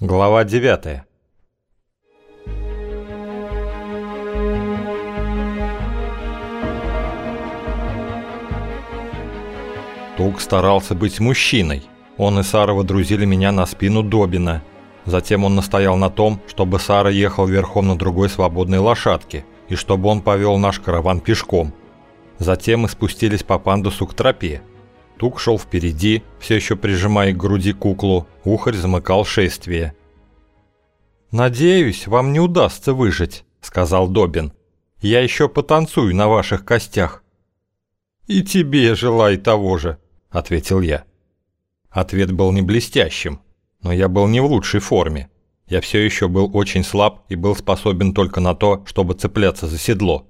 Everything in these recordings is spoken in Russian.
Глава 9 Тук старался быть мужчиной. Он и Сара водрузили меня на спину Добина. Затем он настоял на том, чтобы Сара ехал верхом на другой свободной лошадке, и чтобы он повел наш караван пешком. Затем мы спустились по пандусу к тропе. Тук шел впереди, все еще прижимая к груди куклу, ухарь замыкал шествие. «Надеюсь, вам не удастся выжить», — сказал Добин. «Я еще потанцую на ваших костях». «И тебе желаю того же», — ответил я. Ответ был не блестящим, но я был не в лучшей форме. Я все еще был очень слаб и был способен только на то, чтобы цепляться за седло.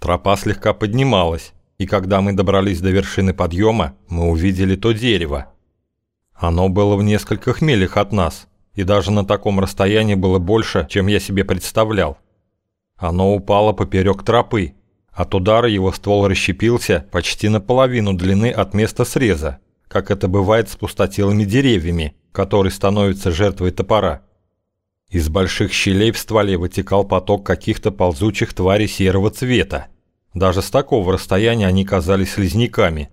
Тропа слегка поднималась, и когда мы добрались до вершины подъема, мы увидели то дерево. Оно было в нескольких милях от нас, и даже на таком расстоянии было больше, чем я себе представлял. Оно упало поперек тропы. От удара его ствол расщепился почти наполовину длины от места среза, как это бывает с пустотелыми деревьями, которые становятся жертвой топора. Из больших щелей в стволе вытекал поток каких-то ползучих тварей серого цвета. Даже с такого расстояния они казались слизняками.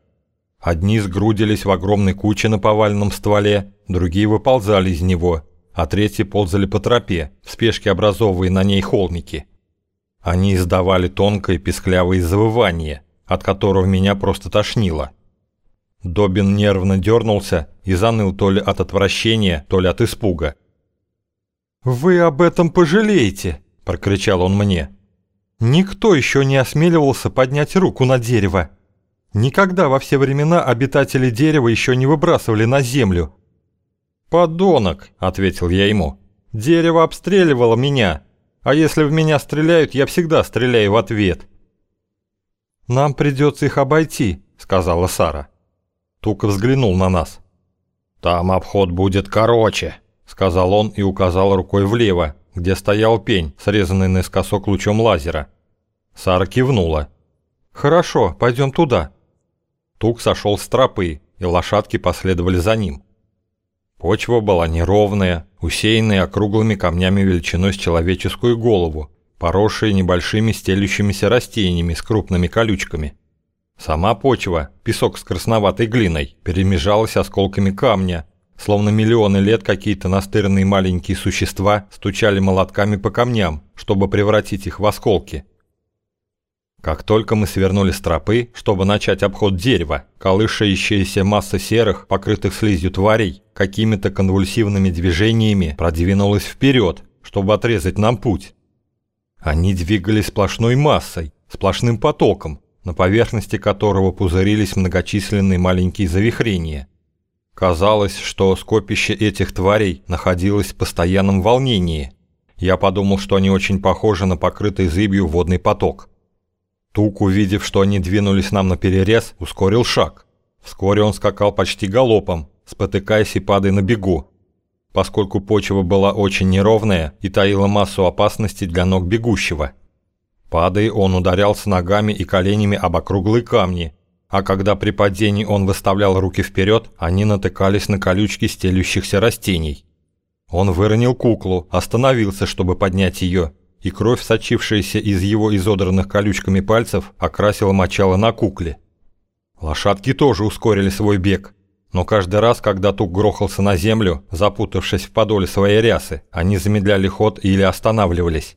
Одни сгрудились в огромной куче на поваленном стволе, другие выползали из него, а третьи ползали по тропе, в спешке образовывая на ней холмики. Они издавали тонкое песклявое завывание, от которого меня просто тошнило. Добин нервно дернулся и заныл то ли от отвращения, то ли от испуга. «Вы об этом пожалеете!» – прокричал он мне. Никто еще не осмеливался поднять руку на дерево. Никогда во все времена обитатели дерева еще не выбрасывали на землю. «Подонок», — ответил я ему. «Дерево обстреливало меня, а если в меня стреляют, я всегда стреляю в ответ». «Нам придется их обойти», — сказала Сара. Тука взглянул на нас. «Там обход будет короче», — сказал он и указал рукой влево, где стоял пень, срезанный наискосок лучом лазера. Сара кивнула. «Хорошо, пойдем туда». Тук сошел с тропы, и лошадки последовали за ним. Почва была неровная, усеянная округлыми камнями величиной с человеческую голову, поросшая небольшими стелющимися растениями с крупными колючками. Сама почва, песок с красноватой глиной, перемежалась осколками камня, Словно миллионы лет какие-то настырные маленькие существа стучали молотками по камням, чтобы превратить их в осколки. Как только мы свернули с тропы, чтобы начать обход дерева, колышащаяся масса серых, покрытых слизью тварей, какими-то конвульсивными движениями продвинулась вперед, чтобы отрезать нам путь. Они двигались сплошной массой, сплошным потоком, на поверхности которого пузырились многочисленные маленькие завихрения. Казалось, что скопище этих тварей находилось в постоянном волнении. Я подумал, что они очень похожи на покрытый зыбью водный поток. Тук, увидев, что они двинулись нам на перерез, ускорил шаг. Вскоре он скакал почти галопом, спотыкаясь и падая на бегу. Поскольку почва была очень неровная и таила массу опасностей для ног бегущего. Падая, он ударялся ногами и коленями об округлые камни, а когда при падении он выставлял руки вперед, они натыкались на колючки стелющихся растений. Он выронил куклу, остановился, чтобы поднять ее, и кровь, сочившаяся из его изодранных колючками пальцев, окрасила мочало на кукле. Лошадки тоже ускорили свой бег, но каждый раз, когда Тук грохался на землю, запутавшись в подоле своей рясы, они замедляли ход или останавливались.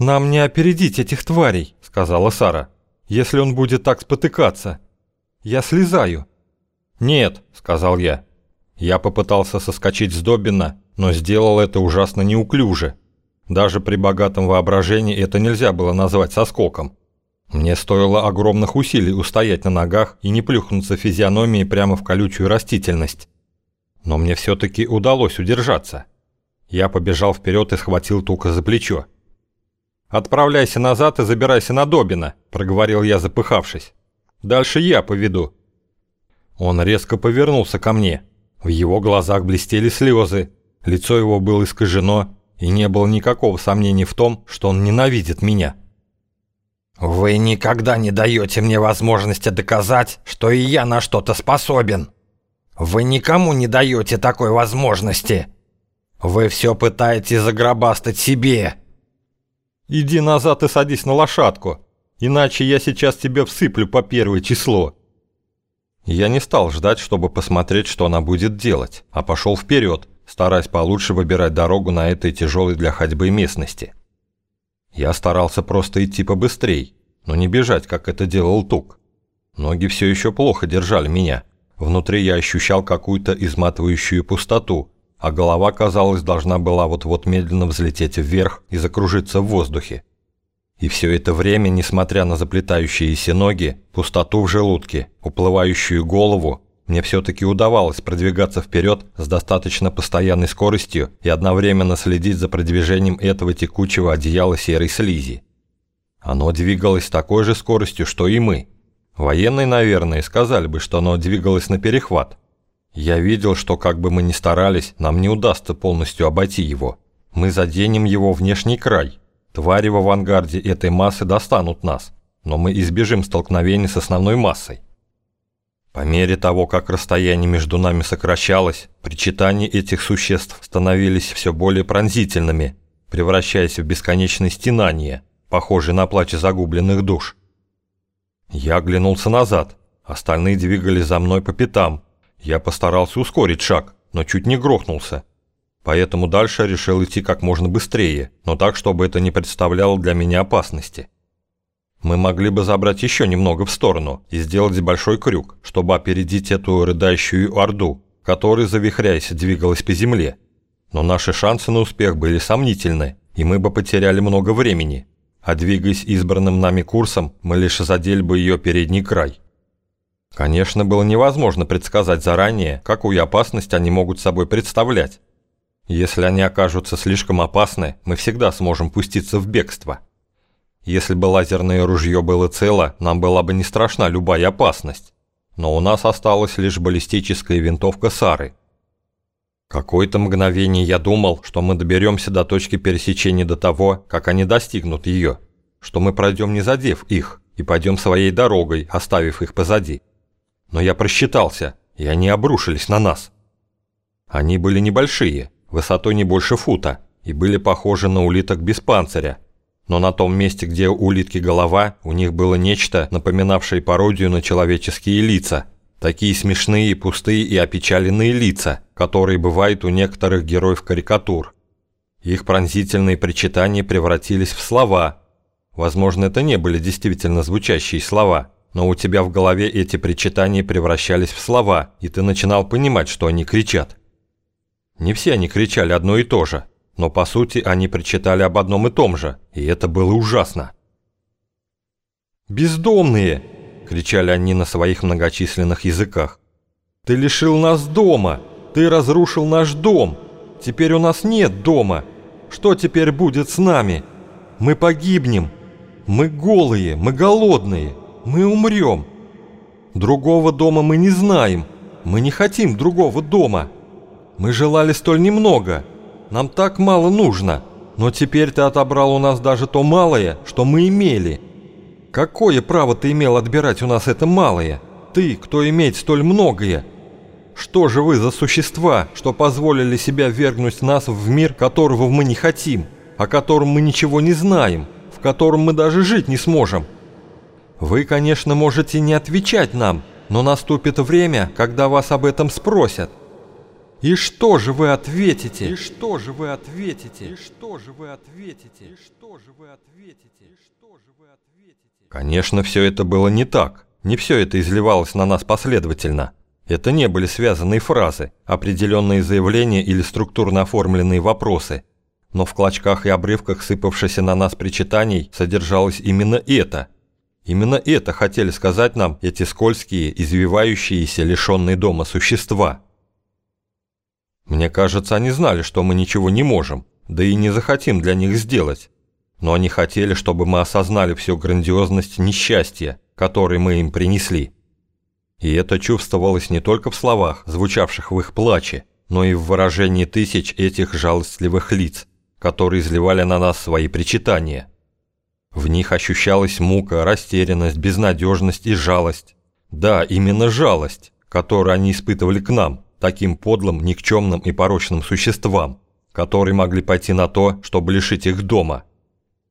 «Нам не опередить этих тварей», — сказала Сара если он будет так спотыкаться. Я слезаю». «Нет», — сказал я. Я попытался соскочить с Добина, но сделал это ужасно неуклюже. Даже при богатом воображении это нельзя было назвать соскоком. Мне стоило огромных усилий устоять на ногах и не плюхнуться физиономией прямо в колючую растительность. Но мне все-таки удалось удержаться. Я побежал вперед и схватил Тука за плечо. «Отправляйся назад и забирайся на Добина», – проговорил я, запыхавшись. «Дальше я поведу». Он резко повернулся ко мне. В его глазах блестели слезы, лицо его было искажено, и не было никакого сомнения в том, что он ненавидит меня. «Вы никогда не даете мне возможности доказать, что и я на что-то способен», Вы никому не даете такой возможности. Вы все пытаетесь загробастать себе. Иди назад и садись на лошадку, иначе я сейчас тебе всыплю по первое число. Я не стал ждать, чтобы посмотреть, что она будет делать, а пошел вперед, стараясь получше выбирать дорогу на этой тяжелой для ходьбы местности. Я старался просто идти побыстрей, но не бежать, как это делал Тук. Ноги все еще плохо держали меня. Внутри я ощущал какую-то изматывающую пустоту, а голова, казалось, должна была вот-вот медленно взлететь вверх и закружиться в воздухе. И все это время, несмотря на заплетающиеся ноги, пустоту в желудке, уплывающую голову, мне все-таки удавалось продвигаться вперед с достаточно постоянной скоростью и одновременно следить за продвижением этого текучего одеяла серой слизи. Оно двигалось такой же скоростью, что и мы. Военные, наверное, сказали бы, что оно двигалось на перехват. Я видел, что как бы мы ни старались, нам не удастся полностью обойти его. Мы заденем его внешний край. Твари в авангарде этой массы достанут нас, но мы избежим столкновения с основной массой. По мере того, как расстояние между нами сокращалось, причитания этих существ становились все более пронзительными, превращаясь в бесконечные стенания, похожие на плач загубленных душ. Я оглянулся назад, остальные двигались за мной по пятам. Я постарался ускорить шаг, но чуть не грохнулся. Поэтому дальше решил идти как можно быстрее, но так, чтобы это не представляло для меня опасности. Мы могли бы забрать еще немного в сторону и сделать большой крюк, чтобы опередить эту рыдающую орду, которая, завихряясь, двигалась по земле. Но наши шансы на успех были сомнительны, и мы бы потеряли много времени. А двигаясь избранным нами курсом, мы лишь задели бы ее передний край. Конечно, было невозможно предсказать заранее, какую опасность они могут собой представлять. Если они окажутся слишком опасны, мы всегда сможем пуститься в бегство. Если бы лазерное ружье было цело, нам была бы не страшна любая опасность. Но у нас осталась лишь баллистическая винтовка Сары. Какое-то мгновение я думал, что мы доберемся до точки пересечения до того, как они достигнут ее, что мы пройдем не задев их и пойдем своей дорогой, оставив их позади. Но я просчитался, и они обрушились на нас. Они были небольшие, высотой не больше фута, и были похожи на улиток без панциря, но на том месте, где у улитки голова, у них было нечто, напоминавшее пародию на человеческие лица. Такие смешные, пустые и опечаленные лица, которые бывают у некоторых героев карикатур. Их пронзительные причитания превратились в слова. Возможно, это не были действительно звучащие слова, но у тебя в голове эти причитания превращались в слова, и ты начинал понимать, что они кричат. Не все они кричали одно и то же – но по сути они причитали об одном и том же, и это было ужасно. «Бездомные!» – кричали они на своих многочисленных языках. «Ты лишил нас дома! Ты разрушил наш дом! Теперь у нас нет дома! Что теперь будет с нами? Мы погибнем! Мы голые, мы голодные, мы умрем! Другого дома мы не знаем, мы не хотим другого дома! Мы желали столь немного!» Нам так мало нужно, но теперь ты отобрал у нас даже то малое, что мы имели. Какое право ты имел отбирать у нас это малое? Ты, кто имеет столь многое? Что же вы за существа, что позволили себя вергнуть нас в мир, которого мы не хотим, о котором мы ничего не знаем, в котором мы даже жить не сможем? Вы, конечно, можете не отвечать нам, но наступит время, когда вас об этом спросят. И что же вы ответите? И что же вы ответите? И что же вы ответите? И что же вы ответите? И что же вы ответите? Конечно, все это было не так. Не все это изливалось на нас последовательно. Это не были связанные фразы, определенные заявления или структурно оформленные вопросы. Но в клочках и обрывках сыпавшихся на нас причитаний содержалось именно это. Именно это хотели сказать нам эти скользкие, извивающиеся, лишенные дома существа – мне кажется, они знали, что мы ничего не можем, да и не захотим для них сделать. Но они хотели, чтобы мы осознали всю грандиозность несчастья, который мы им принесли. И это чувствовалось не только в словах, звучавших в их плаче, но и в выражении тысяч этих жалостливых лиц, которые изливали на нас свои причитания. В них ощущалась мука, растерянность, безнадежность и жалость. Да, именно жалость, который они испытывали к нам, таким подлым, никчемным и порочным существам, которые могли пойти на то, чтобы лишить их дома.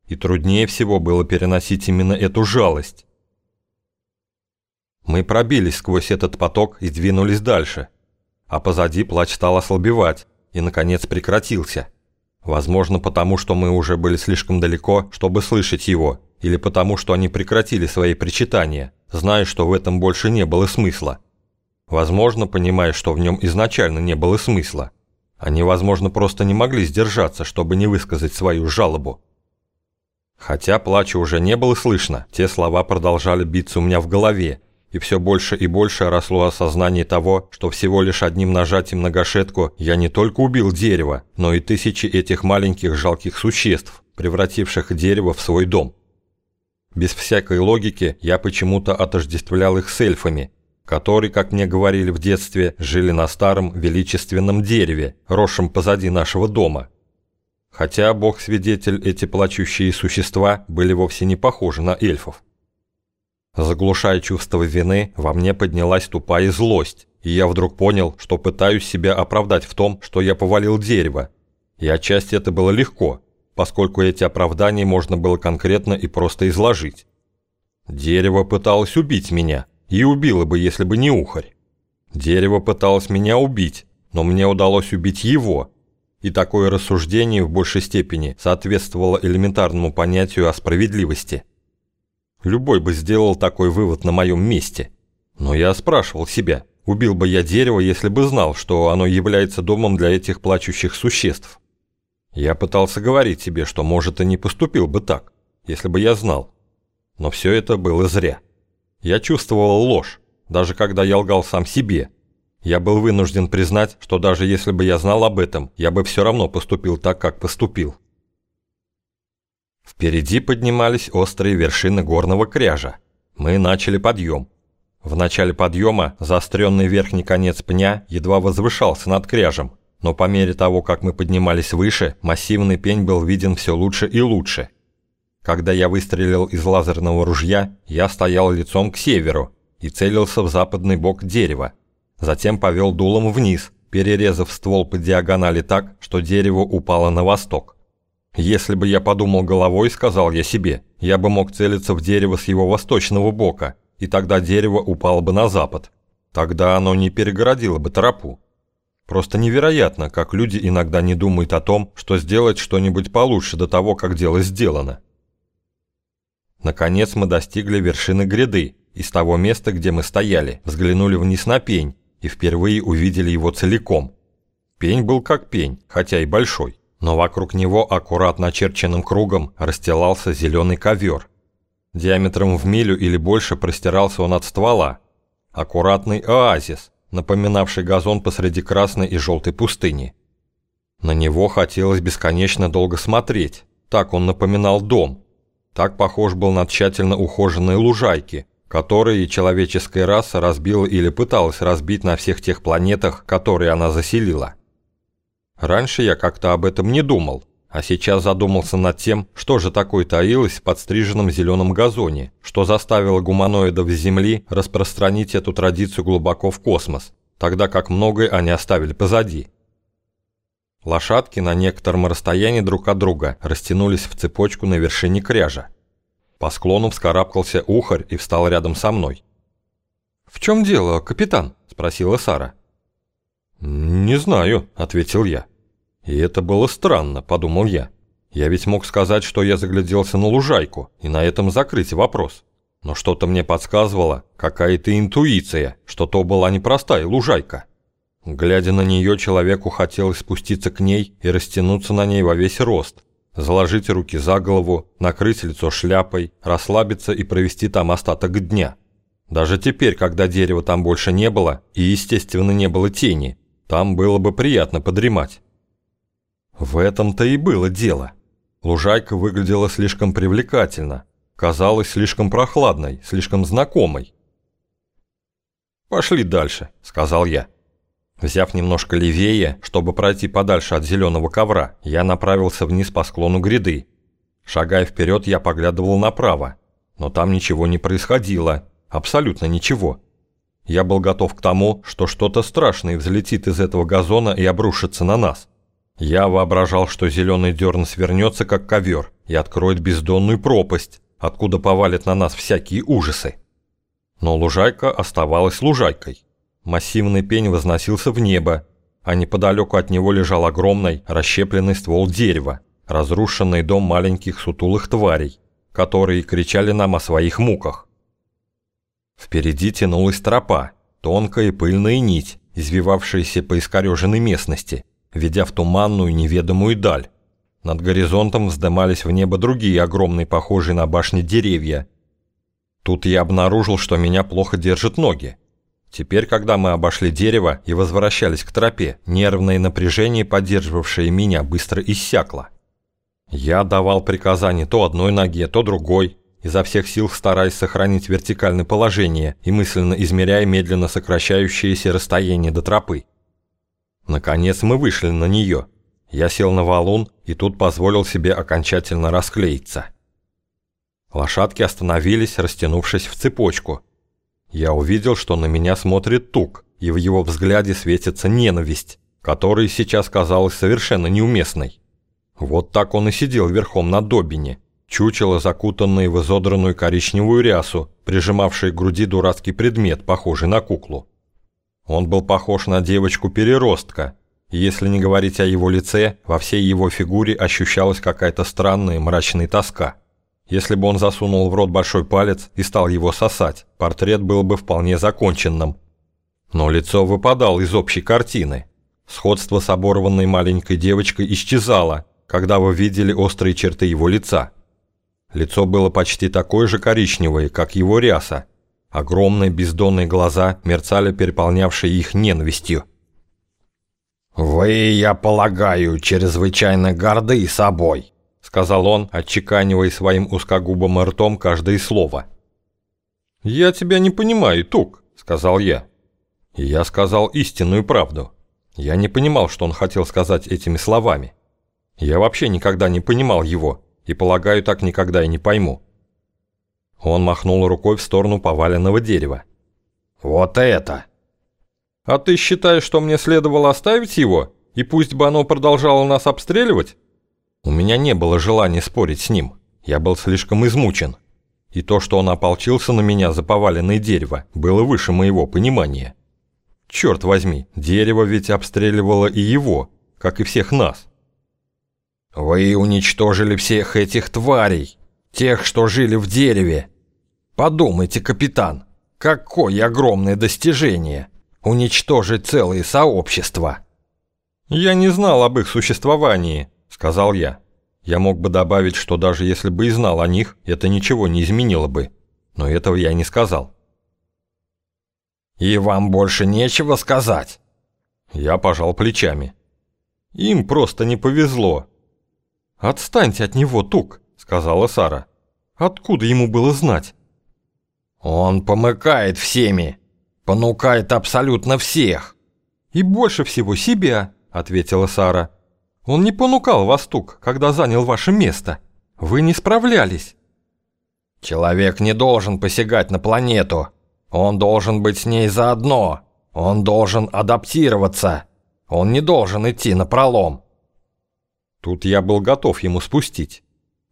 И труднее всего было переносить именно эту жалость. Мы пробились сквозь этот поток и двинулись дальше, а позади плач стал ослабевать и, наконец, прекратился. Возможно, потому что мы уже были слишком далеко, чтобы слышать его, или потому что они прекратили свои причитания, зная, что в этом больше не было смысла. Возможно, понимая, что в нем изначально не было смысла. Они, возможно, просто не могли сдержаться, чтобы не высказать свою жалобу. Хотя плача уже не было слышно, те слова продолжали биться у меня в голове, и все больше и больше росло осознание того, что всего лишь одним нажатием на гашетку я не только убил дерево, но и тысячи этих маленьких жалких существ, превративших дерево в свой дом. Без всякой логики я почему-то отождествлял их с эльфами, которые, как мне говорили в детстве, жили на старом величественном дереве, росшем позади нашего дома. Хотя, бог-свидетель, эти плачущие существа были вовсе не похожи на эльфов. Заглушая чувство вины, во мне поднялась тупая злость, и я вдруг понял, что пытаюсь себя оправдать в том, что я повалил дерево. И отчасти это было легко, поскольку эти оправдания можно было конкретно и просто изложить. Дерево пыталось убить меня, и убило бы, если бы не ухарь. Дерево пыталось меня убить, но мне удалось убить его. И такое рассуждение в большей степени соответствовало элементарному понятию о справедливости – Любой бы сделал такой вывод на моем месте. Но я спрашивал себя, убил бы я дерево, если бы знал, что оно является домом для этих плачущих существ. Я пытался говорить себе, что, может, и не поступил бы так, если бы я знал. Но все это было зря. Я чувствовал ложь, даже когда я лгал сам себе. Я был вынужден признать, что даже если бы я знал об этом, я бы все равно поступил так, как поступил. Впереди поднимались острые вершины горного кряжа. Мы начали подъем. В начале подъема заостренный верхний конец пня едва возвышался над кряжем, но по мере того, как мы поднимались выше, массивный пень был виден все лучше и лучше. Когда я выстрелил из лазерного ружья, я стоял лицом к северу и целился в западный бок дерева. Затем повел дулом вниз, перерезав ствол по диагонали так, что дерево упало на восток. Если бы я подумал головой, сказал я себе, я бы мог целиться в дерево с его восточного бока, и тогда дерево упало бы на запад. Тогда оно не перегородило бы тропу. Просто невероятно, как люди иногда не думают о том, что сделать что-нибудь получше до того, как дело сделано. Наконец мы достигли вершины гряды, и с того места, где мы стояли, взглянули вниз на пень и впервые увидели его целиком. Пень был как пень, хотя и большой но вокруг него аккуратно очерченным кругом расстилался зеленый ковер. Диаметром в милю или больше простирался он от ствола. Аккуратный оазис, напоминавший газон посреди красной и желтой пустыни. На него хотелось бесконечно долго смотреть, так он напоминал дом. Так похож был на тщательно ухоженные лужайки, которые человеческая раса разбила или пыталась разбить на всех тех планетах, которые она заселила. Раньше я как-то об этом не думал, а сейчас задумался над тем, что же такое таилось в подстриженном зеленом газоне, что заставило гуманоидов с Земли распространить эту традицию глубоко в космос, тогда как многое они оставили позади. Лошадки на некотором расстоянии друг от друга растянулись в цепочку на вершине кряжа. По склону вскарабкался ухарь и встал рядом со мной. «В чем дело, капитан?» – спросила Сара. «Не знаю», — ответил я. «И это было странно», — подумал я. «Я ведь мог сказать, что я загляделся на лужайку, и на этом закрыть вопрос. Но что-то мне подсказывало, какая-то интуиция, что то была непростая лужайка. Глядя на нее, человеку хотелось спуститься к ней и растянуться на ней во весь рост, заложить руки за голову, накрыть лицо шляпой, расслабиться и провести там остаток дня. Даже теперь, когда дерева там больше не было и, естественно, не было тени, там было бы приятно подремать. В этом-то и было дело. Лужайка выглядела слишком привлекательно, казалась слишком прохладной, слишком знакомой. «Пошли дальше», — сказал я. Взяв немножко левее, чтобы пройти подальше от зеленого ковра, я направился вниз по склону гряды. Шагая вперед, я поглядывал направо, но там ничего не происходило, абсолютно ничего. Я был готов к тому, что что-то страшное взлетит из этого газона и обрушится на нас. Я воображал, что зеленый дерн свернется, как ковер, и откроет бездонную пропасть, откуда повалят на нас всякие ужасы. Но лужайка оставалась лужайкой. Массивный пень возносился в небо, а неподалеку от него лежал огромный расщепленный ствол дерева, разрушенный дом маленьких сутулых тварей, которые кричали нам о своих муках. Впереди тянулась тропа, тонкая пыльная нить, извивавшаяся по искореженной местности, ведя в туманную неведомую даль. Над горизонтом вздымались в небо другие огромные, похожие на башни деревья. Тут я обнаружил, что меня плохо держат ноги. Теперь, когда мы обошли дерево и возвращались к тропе, нервное напряжение, поддерживавшее меня, быстро иссякло. Я давал приказания то одной ноге, то другой, изо всех сил стараясь сохранить вертикальное положение и мысленно измеряя медленно сокращающееся расстояние до тропы. Наконец мы вышли на нее. Я сел на валун и тут позволил себе окончательно расклеиться. Лошадки остановились, растянувшись в цепочку. Я увидел, что на меня смотрит Тук, и в его взгляде светится ненависть, которая сейчас казалась совершенно неуместной. Вот так он и сидел верхом на Добине, чучело, закутанное в изодранную коричневую рясу, прижимавший к груди дурацкий предмет, похожий на куклу. Он был похож на девочку-переростка, и если не говорить о его лице, во всей его фигуре ощущалась какая-то странная мрачная тоска. Если бы он засунул в рот большой палец и стал его сосать, портрет был бы вполне законченным. Но лицо выпадало из общей картины. Сходство с оборванной маленькой девочкой исчезало, когда вы видели острые черты его лица. Лицо было почти такое же коричневое, как его ряса. Огромные бездонные глаза мерцали переполнявшие их ненавистью. «Вы, я полагаю, чрезвычайно горды собой», — сказал он, отчеканивая своим узкогубым ртом каждое слово. «Я тебя не понимаю, Тук», — сказал я. И я сказал истинную правду. Я не понимал, что он хотел сказать этими словами. Я вообще никогда не понимал его, и, полагаю, так никогда и не пойму. Он махнул рукой в сторону поваленного дерева. «Вот это!» «А ты считаешь, что мне следовало оставить его, и пусть бы оно продолжало нас обстреливать?» У меня не было желания спорить с ним, я был слишком измучен. И то, что он ополчился на меня за поваленное дерево, было выше моего понимания. Черт возьми, дерево ведь обстреливало и его, как и всех нас. Вы уничтожили всех этих тварей, тех, что жили в дереве. Подумайте, капитан, какое огромное достижение уничтожить целые сообщества. Я не знал об их существовании, сказал я. Я мог бы добавить, что даже если бы и знал о них, это ничего не изменило бы. Но этого я не сказал. «И вам больше нечего сказать?» Я пожал плечами. Им просто не повезло. «Отстаньте от него, Тук», — сказала Сара. «Откуда ему было знать?» «Он помыкает всеми, понукает абсолютно всех». «И больше всего себя», — ответила Сара. «Он не понукал вас, Тук, когда занял ваше место. Вы не справлялись». «Человек не должен посягать на планету. Он должен быть с ней заодно. Он должен адаптироваться. Он не должен идти на пролом. Тут я был готов ему спустить.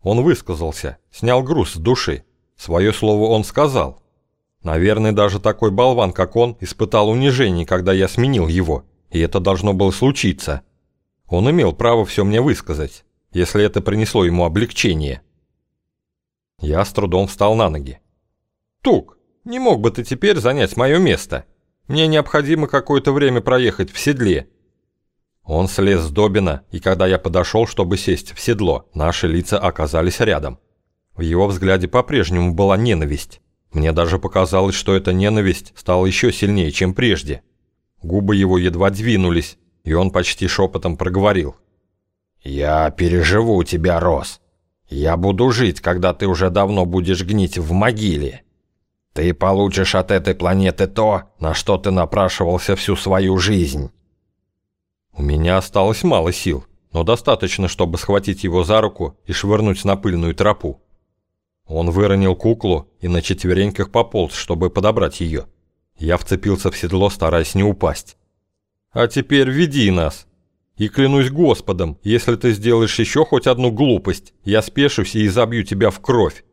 Он высказался, снял груз с души. Свое слово он сказал. Наверное, даже такой болван, как он, испытал унижение, когда я сменил его, и это должно было случиться. Он имел право все мне высказать, если это принесло ему облегчение. Я с трудом встал на ноги. «Тук, не мог бы ты теперь занять мое место? Мне необходимо какое-то время проехать в седле, он слез с Добина, и когда я подошел, чтобы сесть в седло, наши лица оказались рядом. В его взгляде по-прежнему была ненависть. Мне даже показалось, что эта ненависть стала еще сильнее, чем прежде. Губы его едва двинулись, и он почти шепотом проговорил. «Я переживу тебя, Рос. Я буду жить, когда ты уже давно будешь гнить в могиле. Ты получишь от этой планеты то, на что ты напрашивался всю свою жизнь». У меня осталось мало сил, но достаточно, чтобы схватить его за руку и швырнуть на пыльную тропу. Он выронил куклу и на четвереньках пополз, чтобы подобрать ее. Я вцепился в седло, стараясь не упасть. «А теперь веди нас. И клянусь Господом, если ты сделаешь еще хоть одну глупость, я спешусь и забью тебя в кровь».